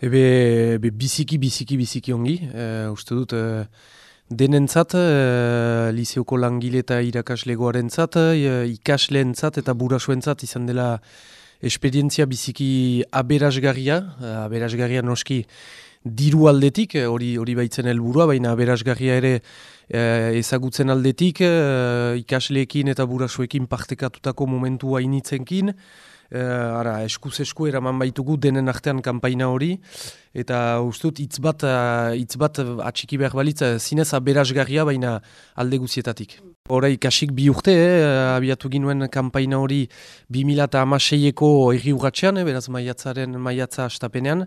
Ebe, ebe biziki, biziki, biziki ongi. E, uste dut, e, denentzat, e, liseoko langile eta irakaslegoaren zat, e, ikasleen zat eta burasuen zat izan dela esperientzia biziki aberasgarria. Aberasgarria noski diru aldetik, hori hori baitzen helburua, baina aberasgarria ere e, ezagutzen aldetik, e, ikasleekin eta burasuekin partekatutako momentu hainitzenkin, Uh, ara, eskuz esku eraman baitugu denen artean kanpaina hori, eta ustut hitz bat, uh, bat atxiki behar balitza, zinez aberasgarria baina alde guzietatik. Horai, kasik bi urte, eh, abiatu ginuen kanpaina hori 2006eko erri urratxean, eh, beraz maiatzaren maiatza astapenean.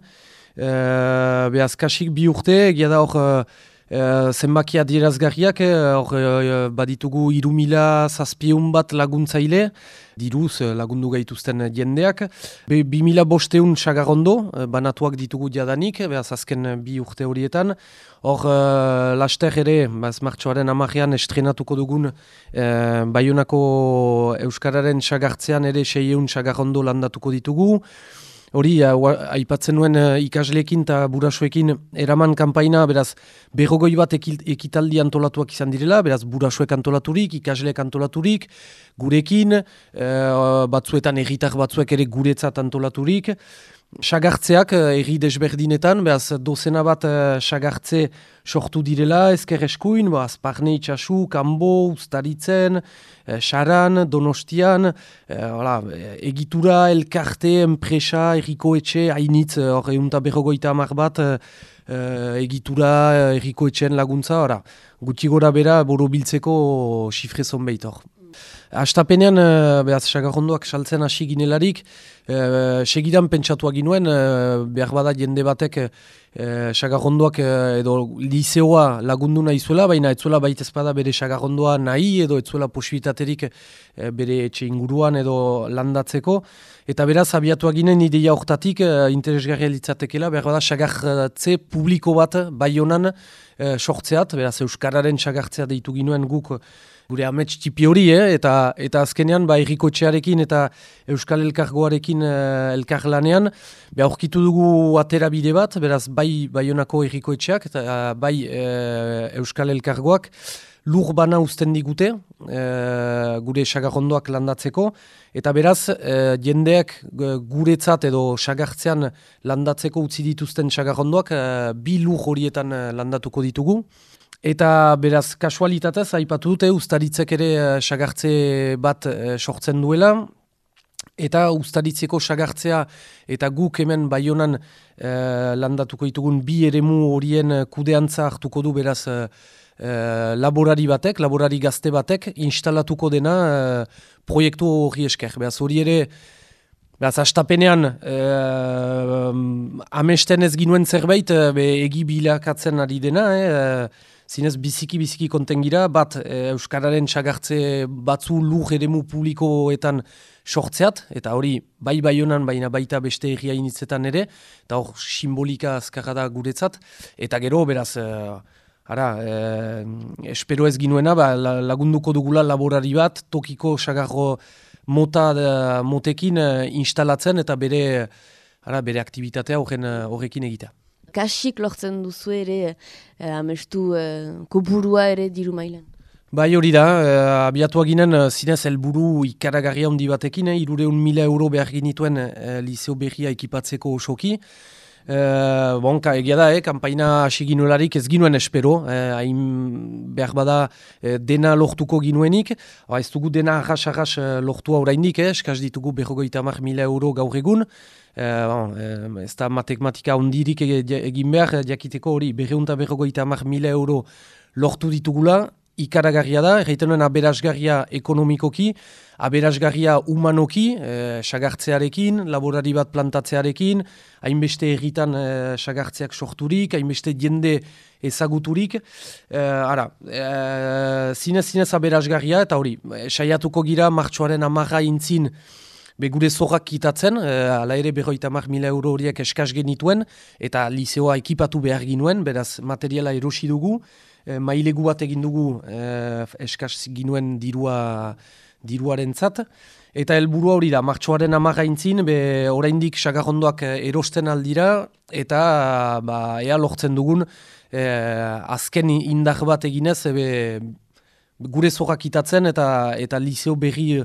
Uh, beraz, kasik bi urte, egia da hor... Uh, zenbakia dierazgarriak, hor uh, baditugu irumila zazpieun bat laguntzaile, diruz eh, lagundu gaituzten jendeak. Bi mila bosteun sagarrondo, eh, banatuak ditugu jadanik, behaz azken eh, bi urte horietan. Hor, uh, laster ere, baz martxoaren amarean estrenatuko dugun, uh, Bayonako Euskararen sagartzean ere seieun sagarrondo landatuko ditugu. Hori, aipatzen nuen ikasleekin eta burasuekin eraman kanpaina, beraz, berrogoi bat ekitaldi antolatuak izan direla, beraz, burasuek antolaturik, ikasleek antolaturik, gurekin, uh, batzuetan erritar batzuek ere guretzat antolaturik, Sagartzeak erri desberdinetan, behaz dozena bat sagartze sortu direla, ezker eskuin, behaz parne itxasu, kanbo, ustaritzen, saran, donostian, egitura, elkarte, enpresa, erriko etxe, hainitz, hor egun berrogoita amar bat, egitura, erriko etxeen laguntza, ora, guti gora bera, boro biltzeko xifrezon behitor. Astapenean, behaz, sagarrondoak saltzen hasi ginelarik, E, segidan pentsatuak ginuen, e, behar bada jende batek e, sagarrondoak edo liseoa lagundu nahi zuela, baina etzuela baita ezpada bere sagarrondoa nahi edo etzuela posibitaterik bere etxe inguruan edo landatzeko. Eta beraz, abiatuak ginen ideia hortatik e, interesgarria litzatekela, behar bada sagartze publiko bat bai honan e, sortzeat, beraz Euskararen sagartzea deitu ginuen guk gure amets tipi hori, eh? eta, eta azkenean ba, errikotxearekin eta Euskal Elkargoarekin uh, elkarlanean, beha aurkitu dugu atera bide bat, beraz bai baionako errikoetxeak eta uh, bai uh, Euskal Elkargoak, lur bana uzten digute, gure sagarrondoak landatzeko, eta beraz, jendeak guretzat edo sagartzean landatzeko utzi dituzten sagarrondoak, bi lur horietan landatuko ditugu. Eta beraz, kasualitatez, aipatu dute, ustaritzek ere sagartze bat sortzen duela. Eta ustaritzeko sagartzea eta guk hemen baionan uh, landatuko ditugun bi eremu horien kudeantza hartuko du beraz uh, laborari batek, laborari gazte batek, instalatuko dena uh, proiektu hori esker. Beraz, hori ere, beraz, astapenean, uh, amesten ez ginuen zerbait, uh, egi bilakatzen ari dena, eh, zinez biziki-biziki kontengira, bat e, Euskararen txagartze batzu lur edemu publikoetan sortzeat, eta hori bai bai honan, baina baita beste egia initzetan ere, eta hor simbolika azkarra da guretzat, eta gero, beraz, e, ara, e, espero ez ginuena, ba, lagunduko dugula laborari bat, tokiko txagarro mota motekin instalatzen, eta bere, ara, bere aktivitatea horrekin egitea kasik lortzen duzu ere eh, amestu eh, koburua ere diru mailan. Bai hori da, eh, abiatu aginen eh, zinez helburu ikaragarria handi batekin, eh, irureun mila euro behar ginituen eh, liceo berria ekipatzeko osoki. Eh, bon, ka, egia da, eh, kampaina hasi ginuelarik ez ginuen espero, eh, hain behar bada eh, dena lortuko ginuenik, ba, ez dugu dena arras-arras eh, lortua oraindik, eh, eskaz ditugu berrogeita mar mila euro gaur egun, Eh, bon, eh, ez da matematika ondirik egin behar, jakiteko hori berreunta berrogoita mar mila euro lortu ditugula, ikaragarria da, erraiten nuen aberasgarria ekonomikoki, aberasgarria humanoki, eh, sagartzearekin, laborari bat plantatzearekin, hainbeste erritan eh, sagartzeak sorturik, hainbeste jende ezaguturik. Eh, ara, eh, zinez zinez aberasgarria, eta hori, saiatuko gira martxoaren amarra intzin, Be gure zorrak kitatzen, e, ala ere berroita mar mila euro horiek eskaz genituen, eta liseoa ekipatu behar ginuen, beraz materiala erosi dugu, e, mailegu bat egin dugu e, eskaz ginuen dirua, diruaren zat, Eta helburu hori da, martxoaren amagaintzin, be oraindik sagarrondoak erosten aldira, eta ba, ea lortzen dugun, e, azken indar bat eginez, be, gure zorrak itatzen, eta, eta liceo berri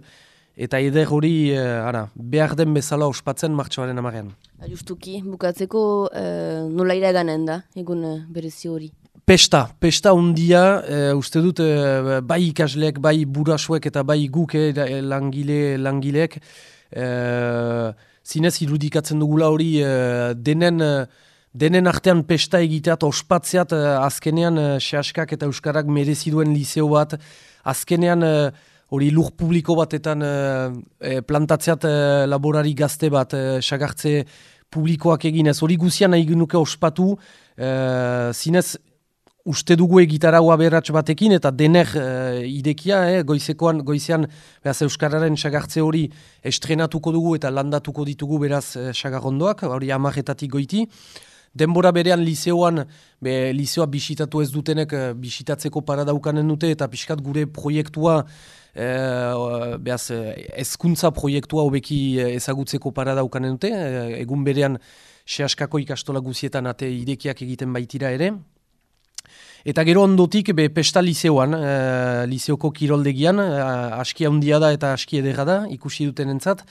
eta eder hori ara, behar den bezala ospatzen martxoaren amagean. Justuki, bukatzeko e, nola ira eganen da, egun berezi hori? Pesta, pesta undia, e, uste dut e, bai ikasleek, bai burasuek eta bai guk e, langile, langileek, e, zinez irudikatzen dugula hori denen, denen artean pesta egiteat ospatzeat azkenean e, sehaskak eta euskarak mereziduen liceo bat, azkenean hori lur publiko batetan e, plantatzeat e, laborari gazte bat, e, sagartze publikoak eginez, hori guzian nahi genuke ospatu, e, zinez uste dugu egitaragua beratx batekin, eta dener uh, idekia, eh, goizekoan, goizean, beraz, Euskararen sagartze hori estrenatuko dugu eta landatuko ditugu beraz uh, sagarrondoak, hori amaretatik goiti. Denbora berean liseoan, be, liseoa bisitatu ez dutenek uh, bisitatzeko paradaukanen dute, eta pixkat gure proiektua, uh, beraz, ezkuntza proiektua hobeki ezagutzeko paradaukanen dute, egun berean, sehaskako ikastola guzietan ate idekiak egiten baitira ere, Eta gero ondotik, be, pesta liseoan, uh, liseoko kiroldegian, uh, aski handia da eta aski edera da, ikusi duten entzat.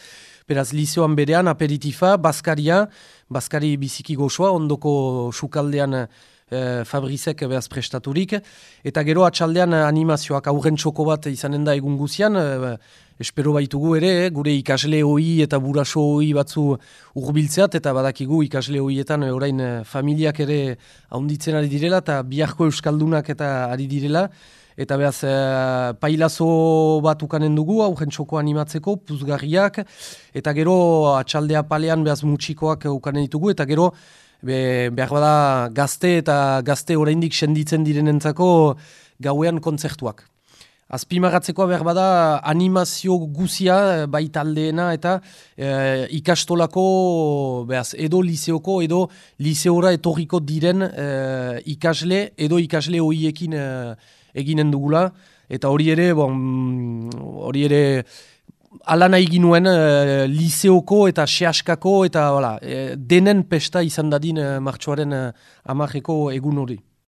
Beraz, liseoan berean, aperitifa, baskaria, baskari biziki gozoa, ondoko sukaldean uh, Fabrizek behaz prestaturik. Eta gero atxaldean animazioak aurren txoko bat izanen da egun guzian, espero baitugu ere, eh, gure ikasle hoi eta buraso hoi batzu urbiltzeat, eta badakigu ikasle hoietan eh, orain eh, familiak ere haunditzen ari direla, eta biharko euskaldunak eta ari direla, eta behaz pailazo bat ukanen dugu, aurren txoko animatzeko, puzgarriak, eta gero atxaldea palean behaz mutxikoak ukanen ditugu, eta gero be, behar bada gazte eta gazte oraindik senditzen direnentzako gauean kontzertuak. Azpimarratzekoa behar bada animazio guzia eh, bai taldeena eta e, ikastolako behaz, edo liseoko edo liseora etorriko diren e, ikasle edo ikasle horiekin e, eginen dugula. Eta hori ere, bon, hori ere ala nahi ginuen e, liseoko eta sehaskako eta wala, denen pesta izan dadin e, martxoaren e, egun hori.